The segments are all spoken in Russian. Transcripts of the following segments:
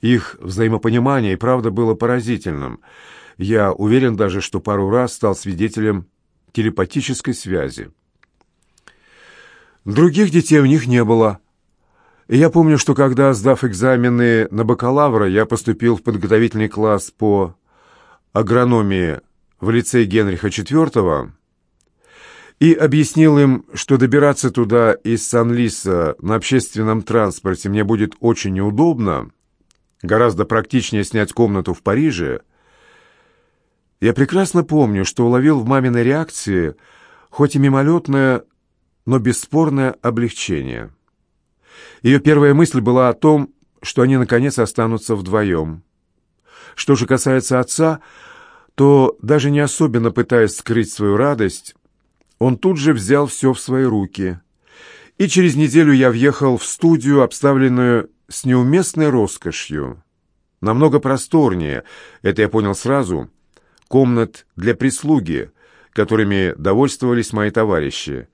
Их взаимопонимание и правда было поразительным. Я уверен даже, что пару раз стал свидетелем телепатической связи. Других детей у них не было. И я помню, что когда, сдав экзамены на бакалавра, я поступил в подготовительный класс по агрономии в лицей Генриха IV и объяснил им, что добираться туда из Сан-Лиса на общественном транспорте мне будет очень неудобно, гораздо практичнее снять комнату в Париже, я прекрасно помню, что уловил в маминой реакции хоть и мимолетное, но бесспорное облегчение. Ее первая мысль была о том, что они наконец останутся вдвоем. Что же касается отца, то, даже не особенно пытаясь скрыть свою радость, он тут же взял все в свои руки. И через неделю я въехал в студию, обставленную с неуместной роскошью. Намного просторнее, это я понял сразу, комнат для прислуги, которыми довольствовались мои товарищи.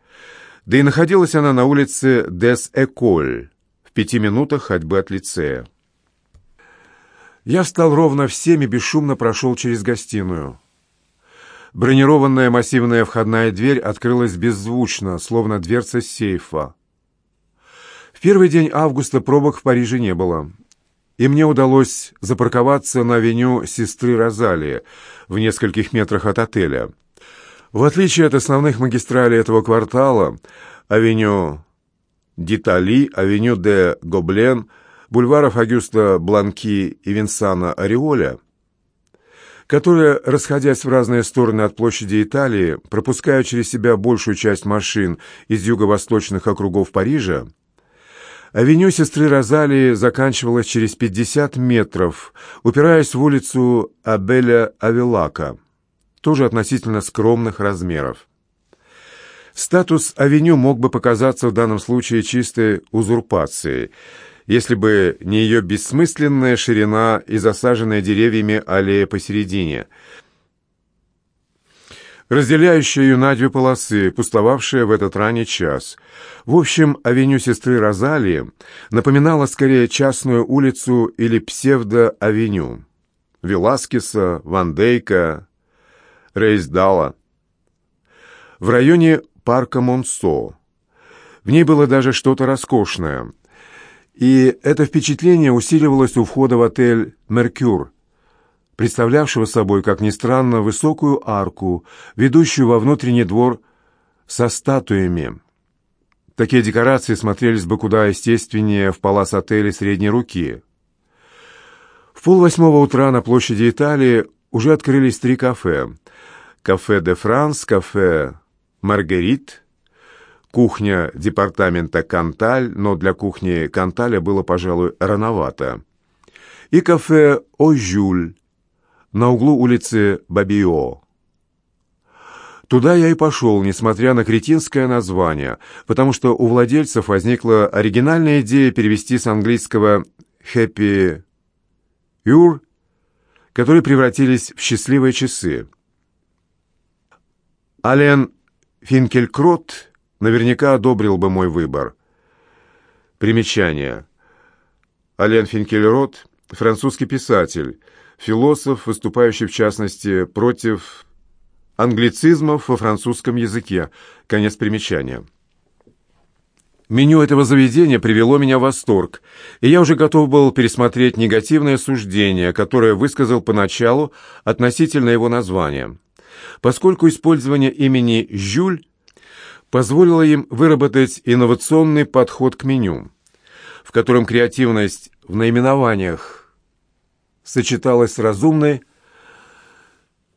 Да и находилась она на улице Дес-Эколь, в пяти минутах ходьбы от лицея. Я встал ровно в семь и бесшумно прошел через гостиную. Бронированная массивная входная дверь открылась беззвучно, словно дверца сейфа. Первый день августа пробок в Париже не было, и мне удалось запарковаться на авеню сестры Розалии в нескольких метрах от отеля. В отличие от основных магистралей этого квартала, авеню Дитали, авеню де Гоблен – бульваров Агюста Бланки и Винсана Ореоля, которые, расходясь в разные стороны от площади Италии, пропуская через себя большую часть машин из юго-восточных округов Парижа, авеню сестры Розалии заканчивалась через 50 метров, упираясь в улицу Абеля Авелака, тоже относительно скромных размеров. Статус авеню мог бы показаться в данном случае чистой узурпацией – если бы не ее бессмысленная ширина и засаженная деревьями аллея посередине, разделяющая ее на две полосы, пустовавшая в этот ранний час. В общем, авеню сестры Розалии напоминала скорее частную улицу или псевдо-авеню. Веласкеса, Ван Дейка, Рейсдала. В районе парка Монсо. В ней было даже что-то роскошное – и это впечатление усиливалось у входа в отель «Меркюр», представлявшего собой, как ни странно, высокую арку, ведущую во внутренний двор со статуями. Такие декорации смотрелись бы куда естественнее в палас-отеле средней руки. В полвосьмого утра на площади Италии уже открылись три кафе. Кафе де Франс, кафе Маргарит кухня департамента Канталь, но для кухни Канталя было, пожалуй, рановато. И кафе «Ожюль» на углу улицы Бабио. Туда я и пошел, несмотря на кретинское название, потому что у владельцев возникла оригинальная идея перевести с английского «happy hour», которые превратились в счастливые часы. Ален Финкелькрот наверняка одобрил бы мой выбор. Примечание. Ален Финкельрот – французский писатель, философ, выступающий в частности против англицизмов во французском языке. Конец примечания. Меню этого заведения привело меня в восторг, и я уже готов был пересмотреть негативное суждение, которое высказал поначалу относительно его названия. Поскольку использование имени «Жюль» позволило им выработать инновационный подход к меню, в котором креативность в наименованиях сочеталась с разумной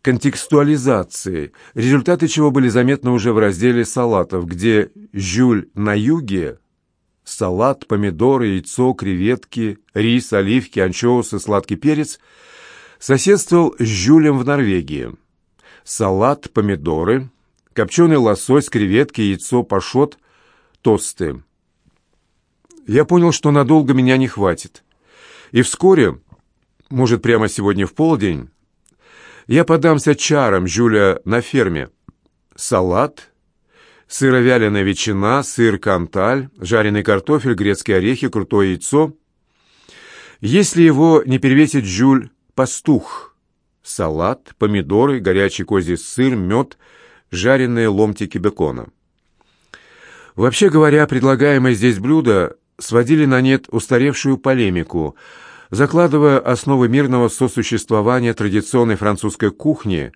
контекстуализацией, результаты чего были заметны уже в разделе салатов, где «Жюль на юге» – салат, помидоры, яйцо, креветки, рис, оливки, анчоусы, сладкий перец – соседствовал с Жюлем в Норвегии. Салат, помидоры, копченый лосось, креветки, яйцо, пашот, тосты. Я понял, что надолго меня не хватит. И вскоре, может, прямо сегодня в полдень, я подамся чарам Жюля на ферме. Салат, сыровяленая ветчина, сыр канталь, жареный картофель, грецкие орехи, крутое яйцо. Если его не перевесит Жюль Пастух, салат, помидоры, горячий козий сыр, мед, жареные ломтики бекона. Вообще говоря, предлагаемые здесь блюда сводили на нет устаревшую полемику, закладывая основы мирного сосуществования традиционной французской кухни,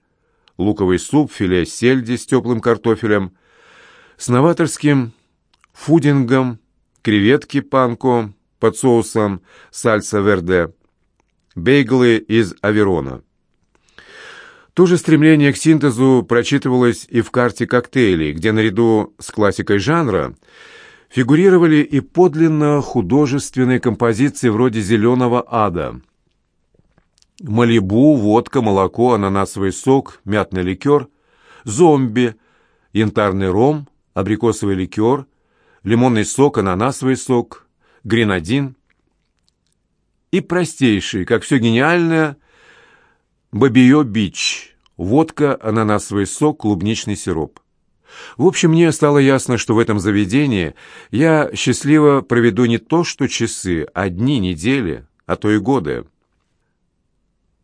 луковый суп, филе сельди с теплым картофелем, с новаторским фудингом, креветки панко под соусом сальса верде, бейглы из Аверона. То же стремление к синтезу прочитывалось и в карте коктейлей, где наряду с классикой жанра фигурировали и подлинно художественные композиции вроде «Зеленого ада». Малибу, водка, молоко, ананасовый сок, мятный ликер, зомби, янтарный ром, абрикосовый ликер, лимонный сок, ананасовый сок, гренадин и простейший, как все гениальное, Бабио Бич. Водка, ананасовый сок, клубничный сироп. В общем, мне стало ясно, что в этом заведении я счастливо проведу не то что часы, а дни, недели, а то и годы.